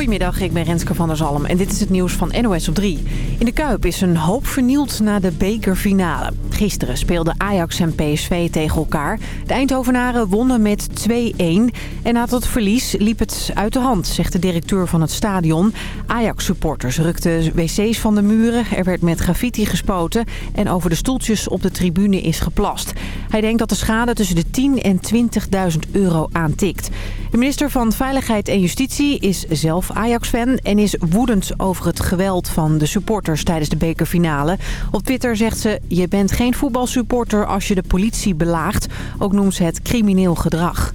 Goedemiddag, ik ben Renske van der Zalm en dit is het nieuws van NOS op 3. In de Kuip is een hoop vernield na de bekerfinale. Gisteren speelden Ajax en PSV tegen elkaar. De Eindhovenaren wonnen met 2-1. En na dat verlies liep het uit de hand, zegt de directeur van het stadion. Ajax-supporters rukten wc's van de muren, er werd met graffiti gespoten... en over de stoeltjes op de tribune is geplast. Hij denkt dat de schade tussen de 10 en 20.000 euro aantikt. De minister van Veiligheid en Justitie is zelf Ajax-fan... en is woedend over het geweld van de supporters tijdens de bekerfinale. Op Twitter zegt ze, je bent geen voetbalsupporter als je de politie belaagt. Ook noemt ze het crimineel gedrag.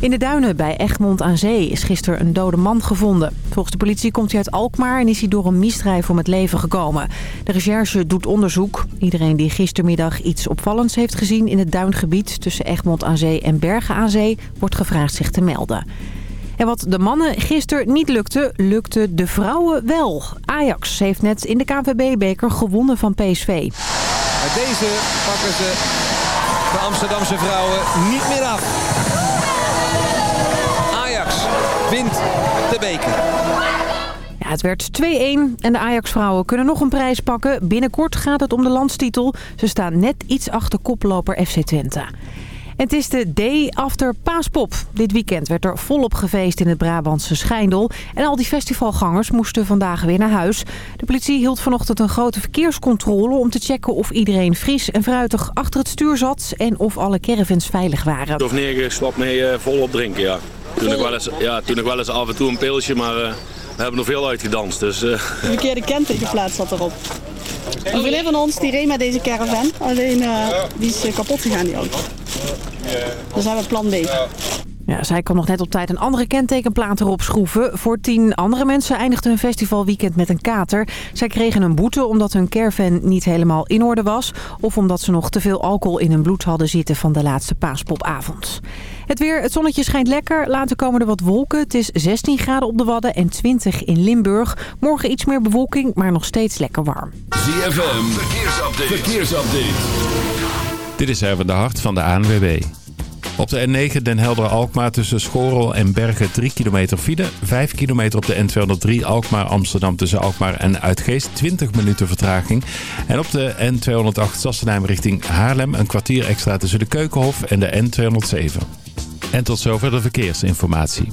In de duinen bij Egmond aan Zee is gisteren een dode man gevonden. Volgens de politie komt hij uit Alkmaar en is hij door een misdrijf om het leven gekomen. De recherche doet onderzoek. Iedereen die gistermiddag iets opvallends heeft gezien in het duingebied... tussen Egmond aan Zee en Bergen aan Zee wordt gevraagd zich te melden. En wat de mannen gisteren niet lukte, lukte de vrouwen wel. Ajax heeft net in de KNVB-beker gewonnen van PSV. Met deze pakken ze de Amsterdamse vrouwen niet meer af. Ajax wint de beker. Ja, het werd 2-1 en de Ajax-vrouwen kunnen nog een prijs pakken. Binnenkort gaat het om de landstitel. Ze staan net iets achter koploper FC Twente. Het is de day after Paaspop. Dit weekend werd er volop gefeest in het Brabantse Schijndel. En al die festivalgangers moesten vandaag weer naar huis. De politie hield vanochtend een grote verkeerscontrole... om te checken of iedereen fris en fruitig achter het stuur zat... en of alle caravans veilig waren. Of neergeslapt mee uh, volop drinken, ja. Toen ik, wel eens, ja, toen ik wel eens af en toe een pilsje, maar uh, we hebben nog veel uitgedanst. Dus, uh... De verkeerde kentekenplaats zat erop. Een vriendin van ons die reed met deze caravan, alleen die is kapot gegaan die auto. Dus hebben we plan B. Ja, zij kon nog net op tijd een andere kentekenplaat erop schroeven. Voor tien andere mensen eindigde hun festivalweekend met een kater. Zij kregen een boete omdat hun caravan niet helemaal in orde was... of omdat ze nog te veel alcohol in hun bloed hadden zitten van de laatste paaspopavond. Het weer, het zonnetje schijnt lekker. Later komen er wat wolken. Het is 16 graden op de Wadden en 20 in Limburg. Morgen iets meer bewolking, maar nog steeds lekker warm. ZFM, verkeersupdate. verkeersupdate. Dit is even de hart van de ANWB. Op de N9 Den Helder-Alkmaar tussen Schorel en Bergen 3 kilometer file. 5 kilometer op de N203 Alkmaar-Amsterdam tussen Alkmaar en Uitgeest. 20 minuten vertraging. En op de N208 Sassenheim richting Haarlem een kwartier extra tussen de Keukenhof en de N207. En tot zover de verkeersinformatie.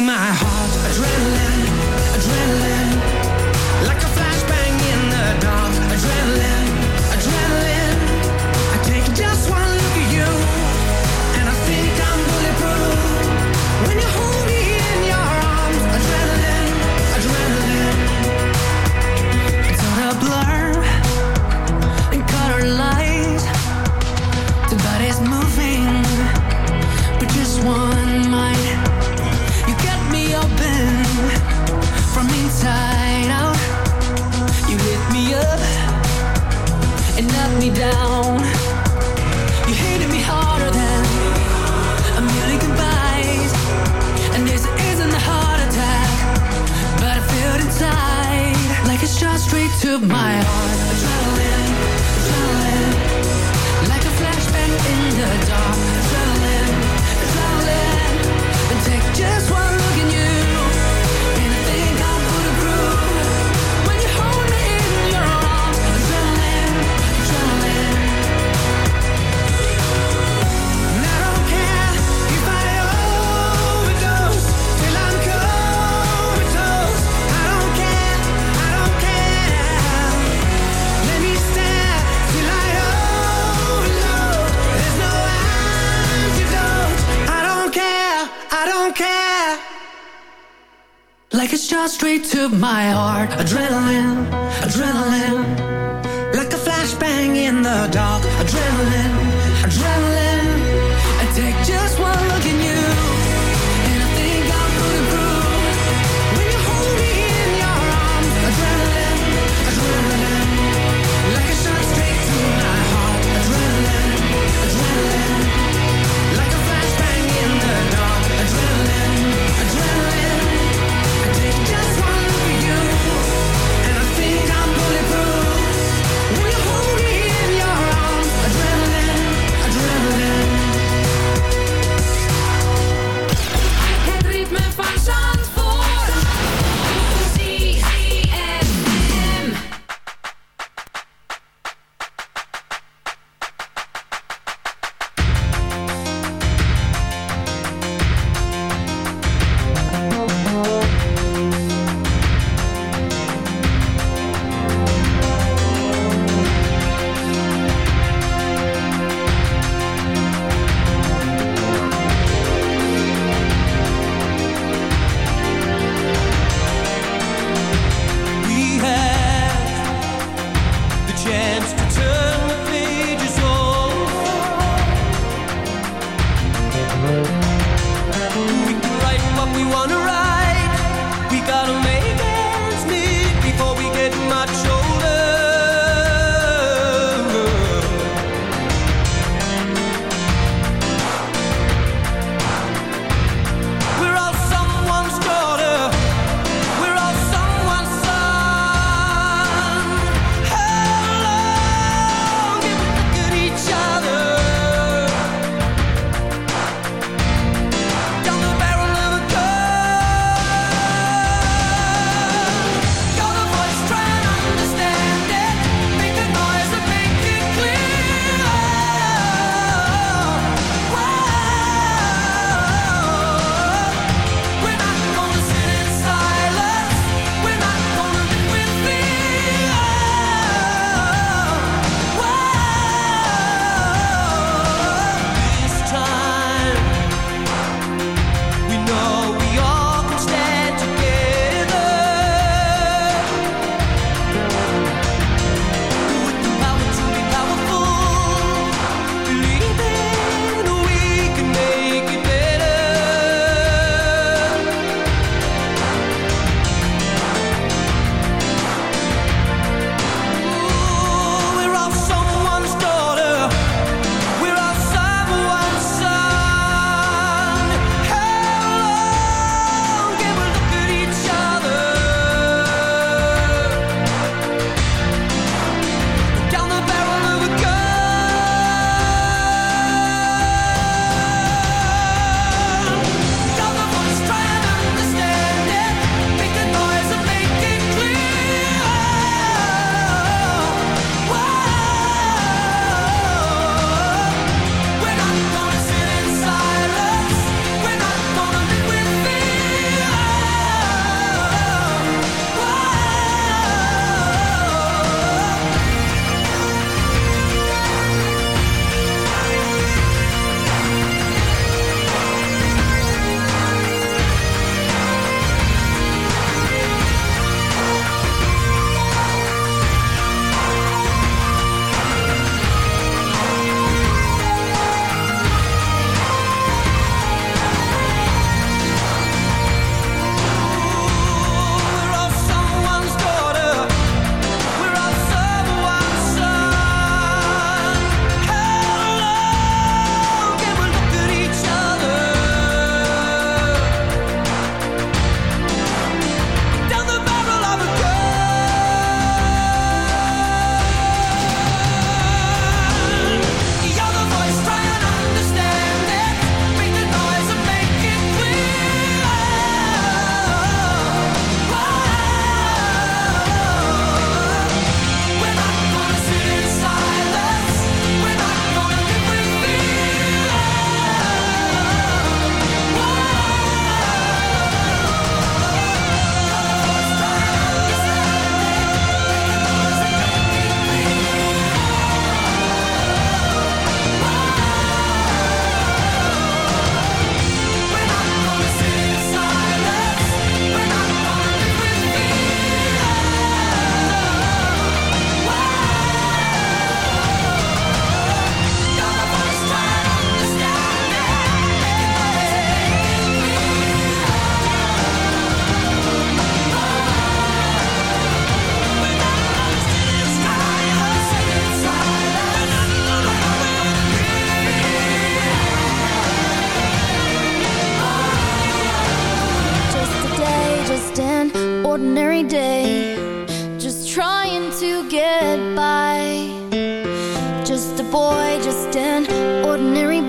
my heart. It's shot straight to my heart. Adrenaline, adrenaline. Like a flashbang in the dark. Adrenaline. ordinary day Just trying to get by. Just a boy, just an ordinary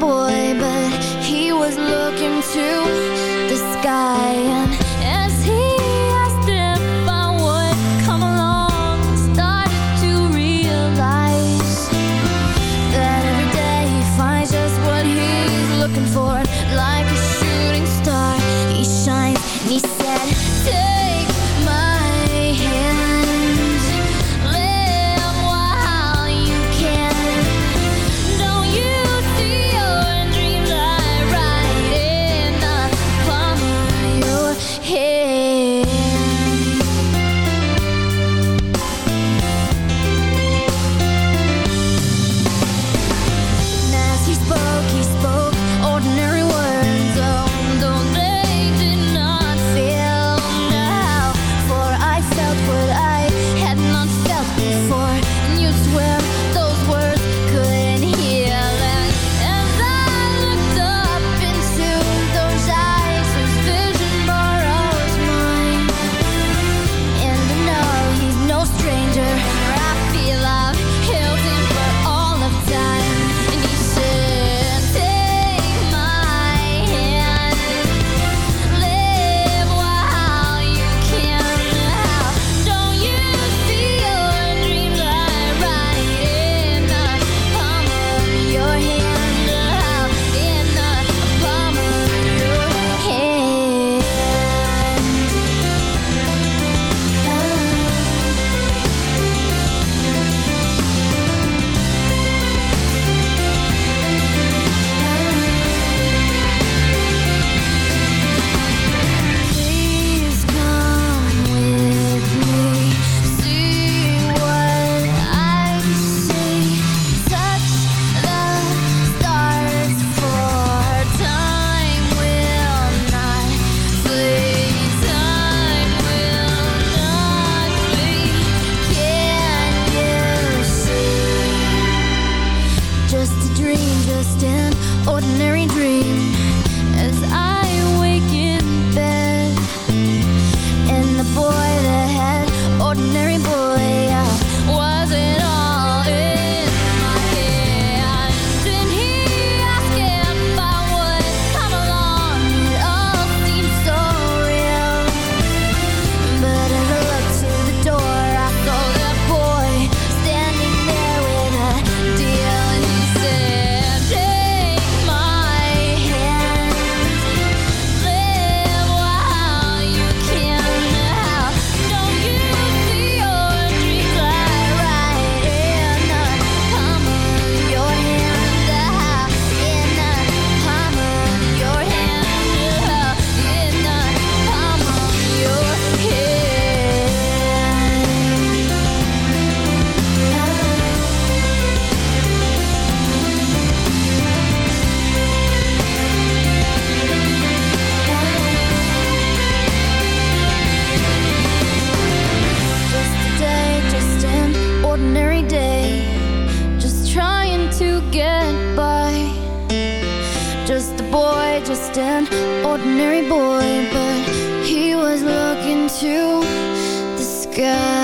to the sky.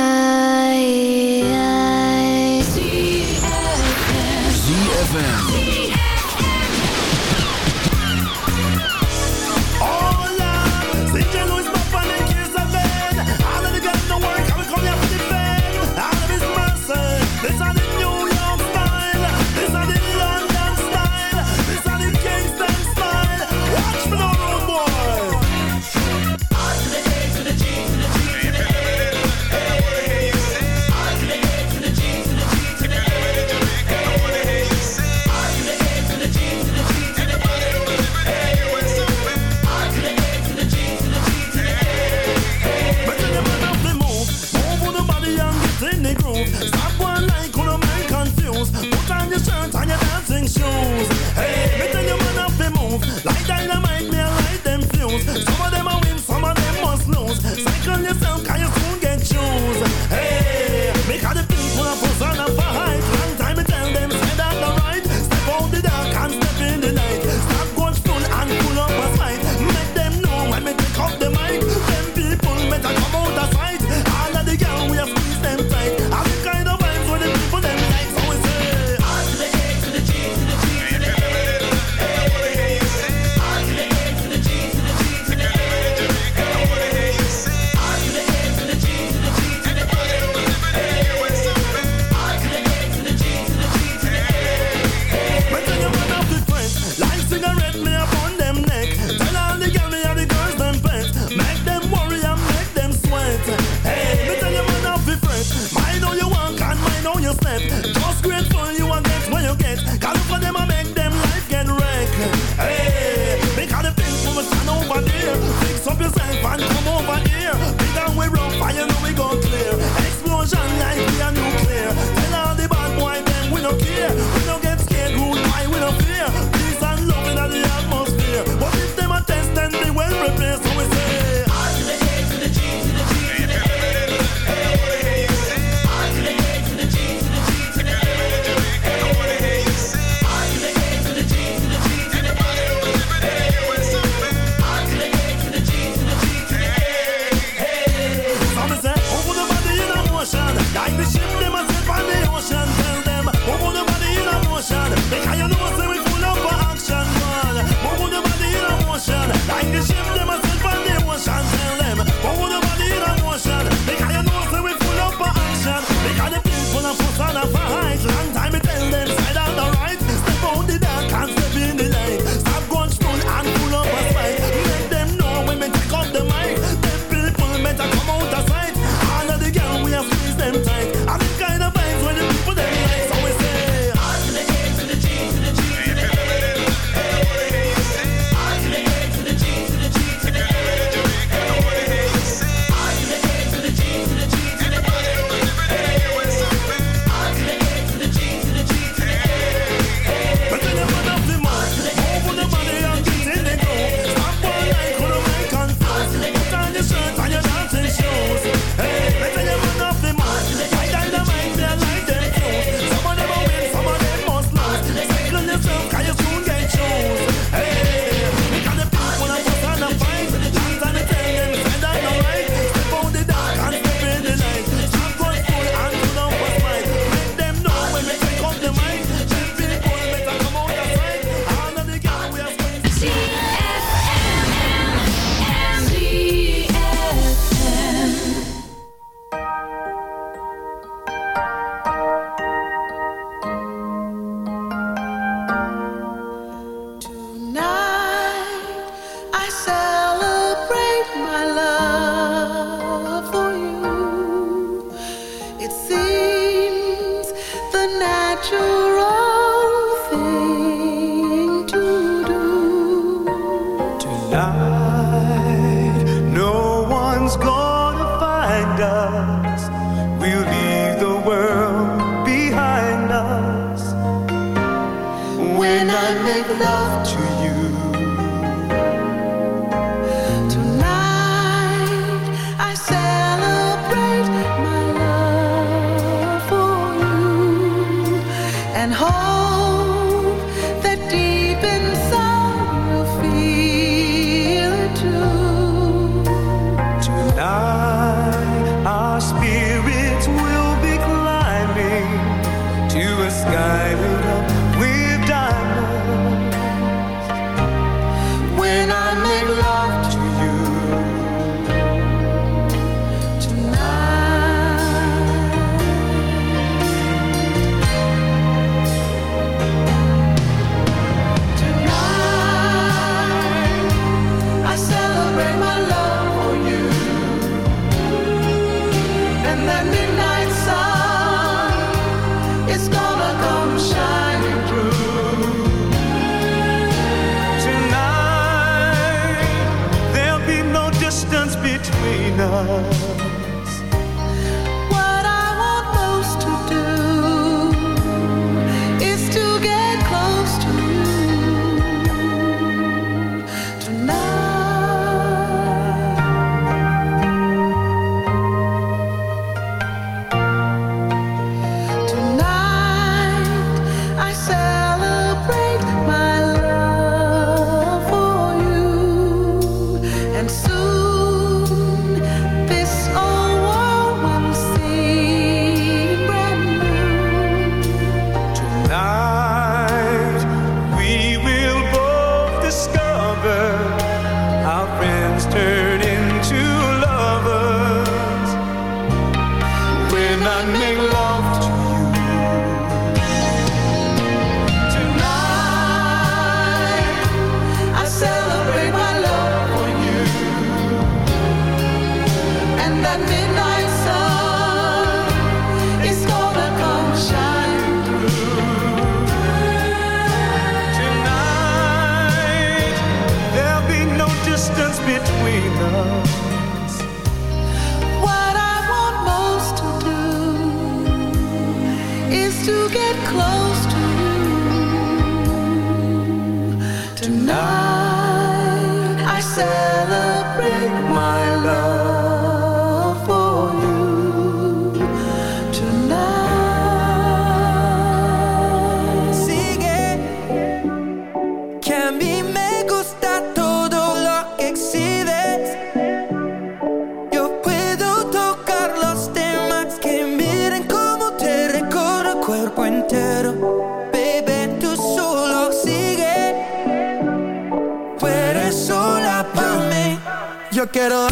Yo quiero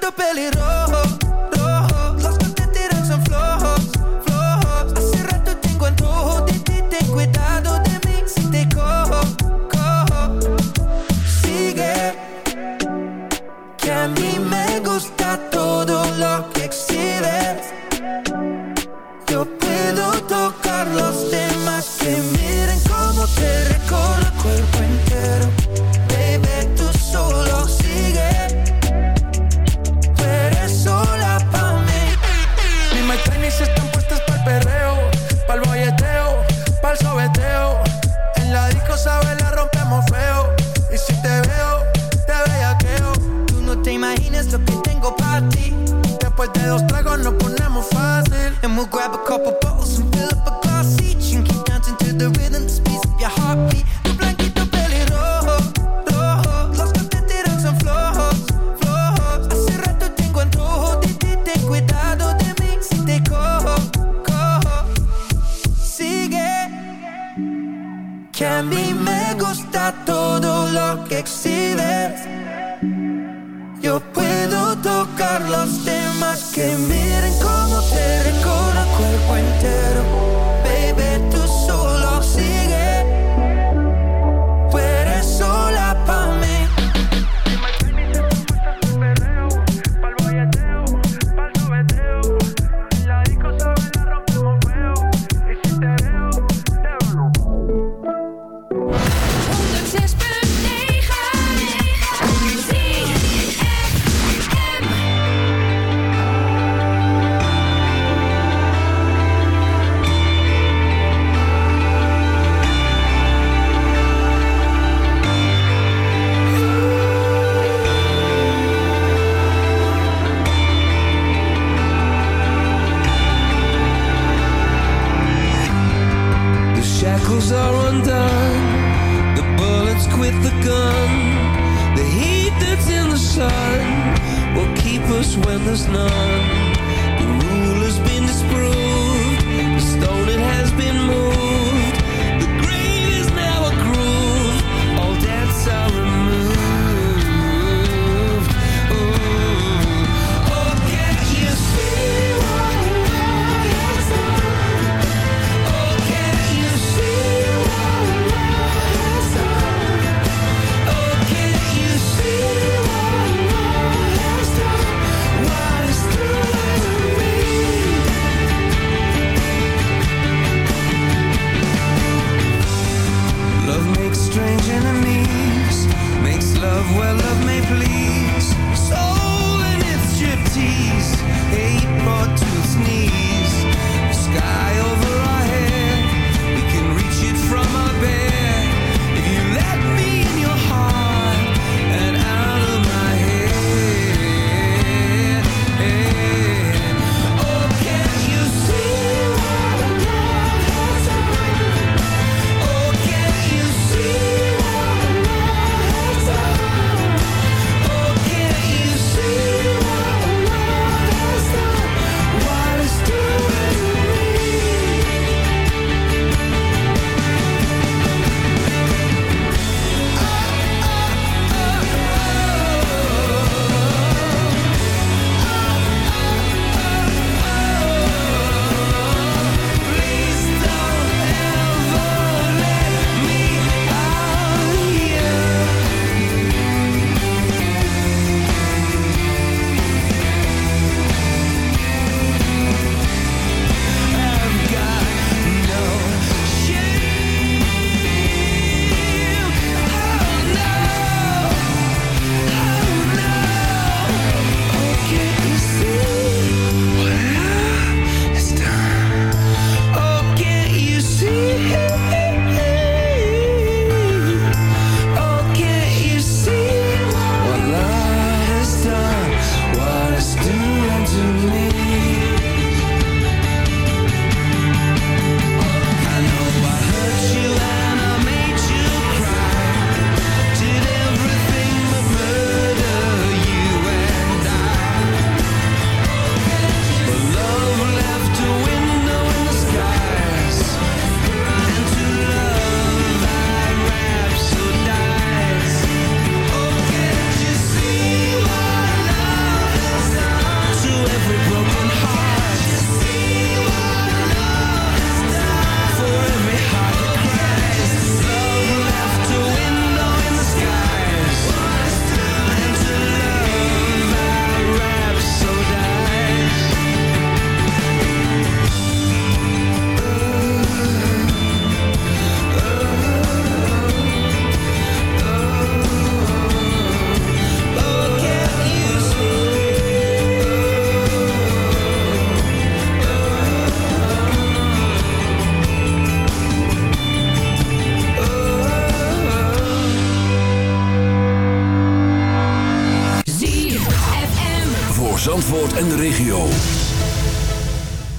muito pelirrojo que a mí me gusta todo lo que exhibes. Yo puedo tocar los temas que miren como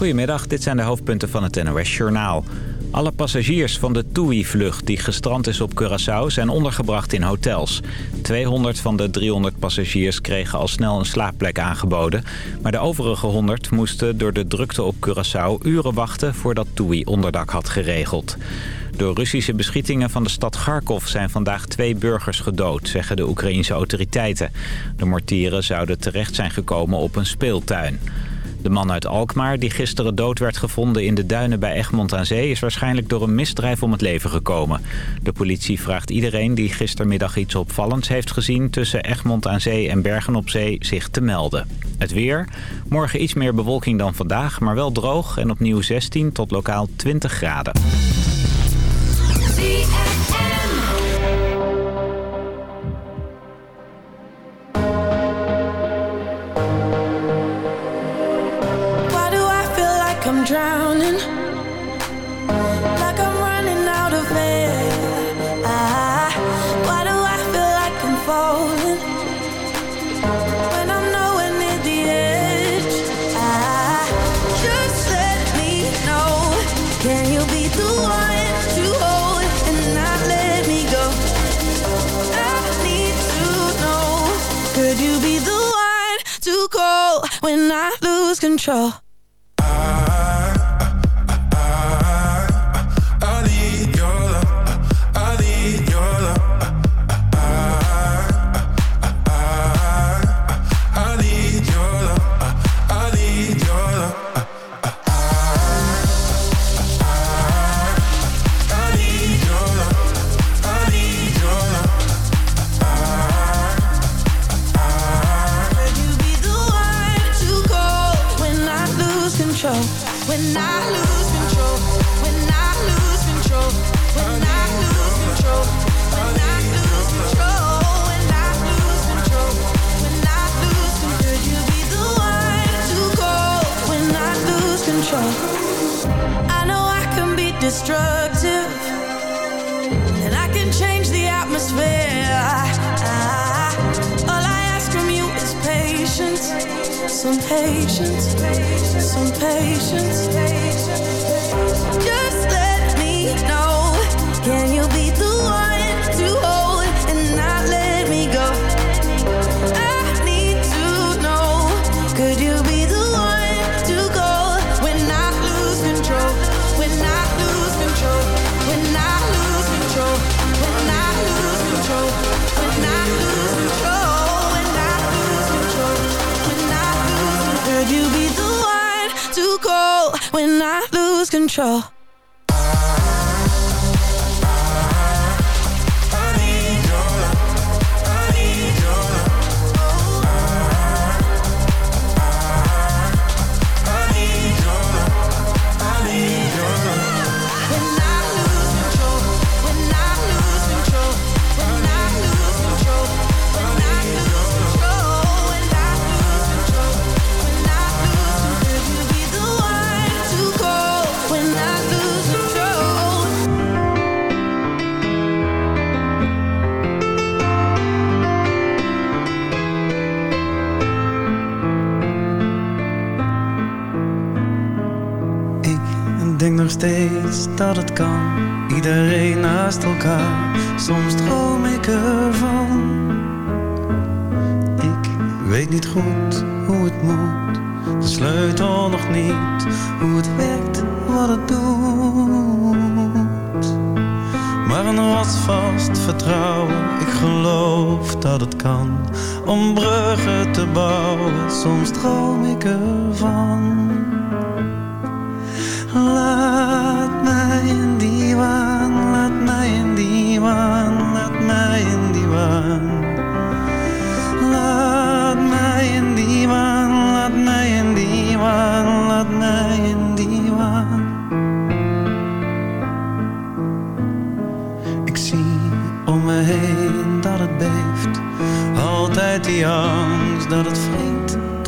Goedemiddag, dit zijn de hoofdpunten van het NOS-journaal. Alle passagiers van de TUI-vlucht die gestrand is op Curaçao zijn ondergebracht in hotels. 200 van de 300 passagiers kregen al snel een slaapplek aangeboden. Maar de overige 100 moesten door de drukte op Curaçao uren wachten voordat TUI onderdak had geregeld. Door Russische beschietingen van de stad Kharkov zijn vandaag twee burgers gedood, zeggen de Oekraïense autoriteiten. De mortieren zouden terecht zijn gekomen op een speeltuin. De man uit Alkmaar, die gisteren dood werd gevonden in de duinen bij Egmond aan Zee... is waarschijnlijk door een misdrijf om het leven gekomen. De politie vraagt iedereen die gistermiddag iets opvallends heeft gezien... tussen Egmond aan Zee en Bergen op Zee zich te melden. Het weer. Morgen iets meer bewolking dan vandaag, maar wel droog... en opnieuw 16 tot lokaal 20 graden. control. control.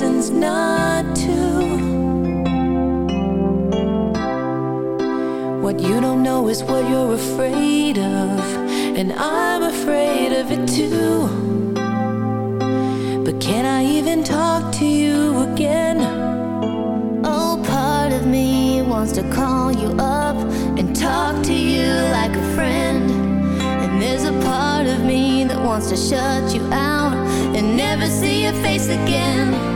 reasons not to. What you don't know is what you're afraid of, and I'm afraid of it too. But can I even talk to you again? Oh, part of me wants to call you up and talk to you like a friend. and There's a part of me that wants to shut you out and never see your face again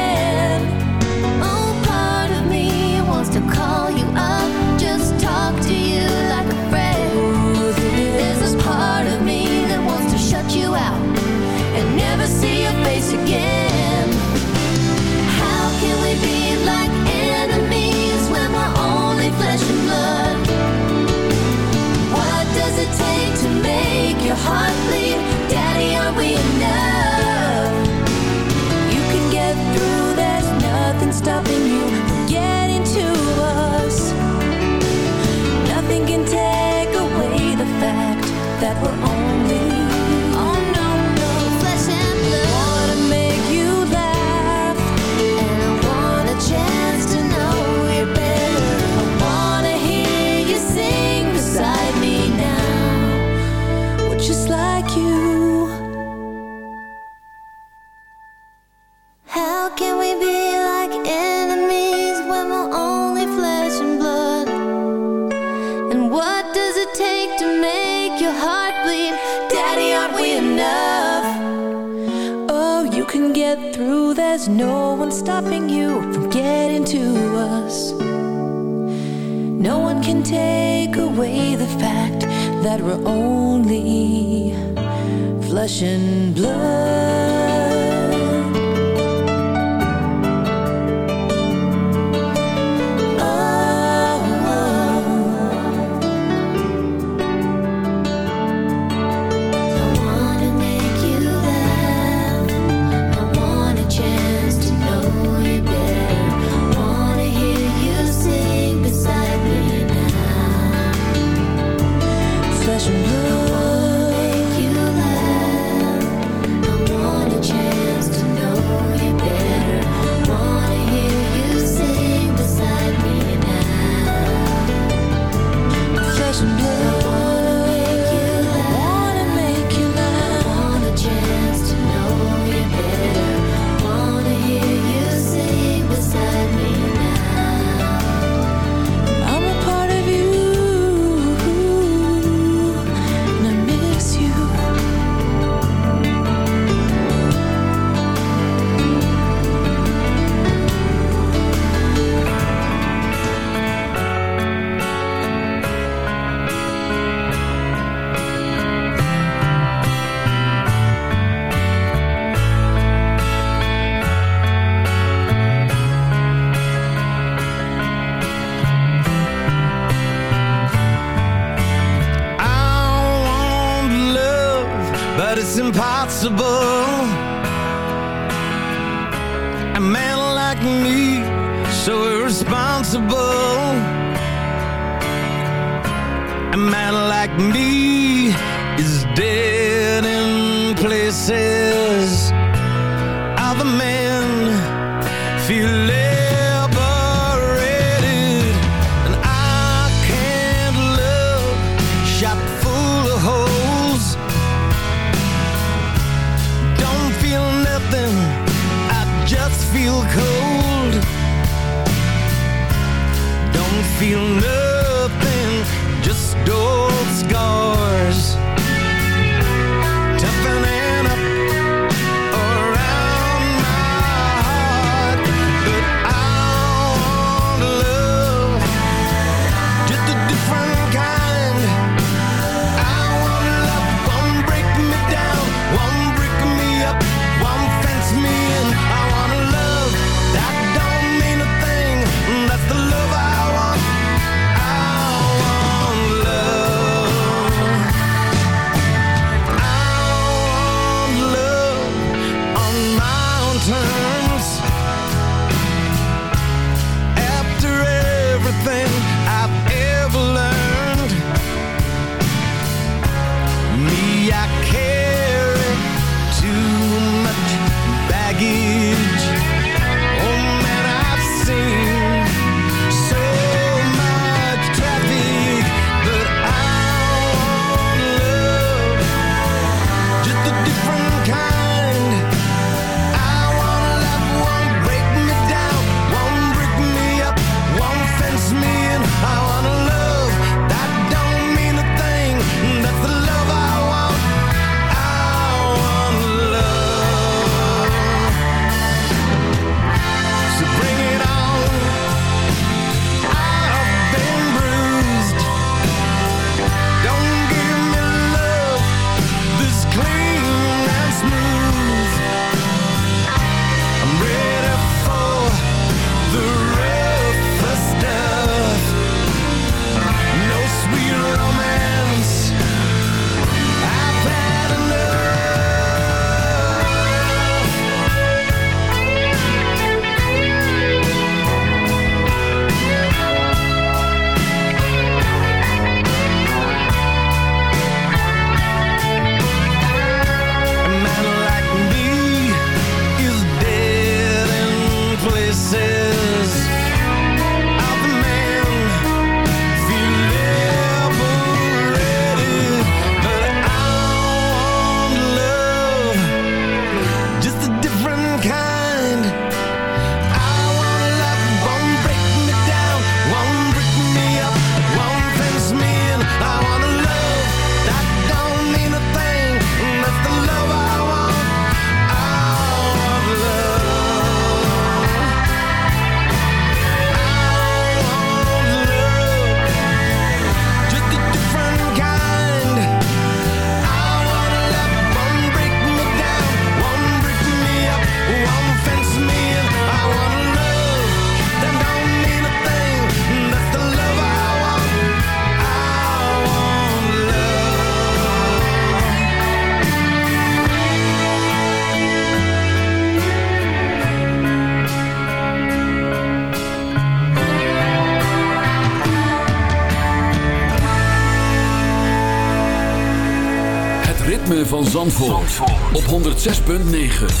106.9